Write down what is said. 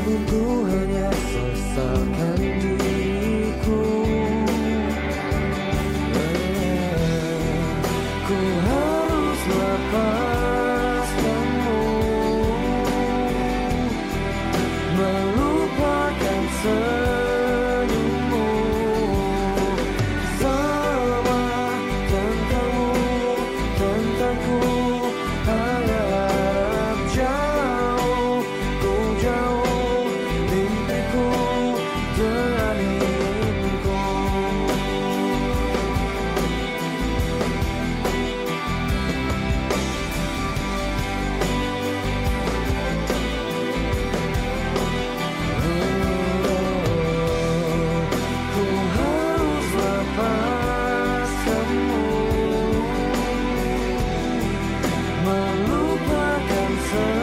Namun ku hanya sesalkan diriku. sun.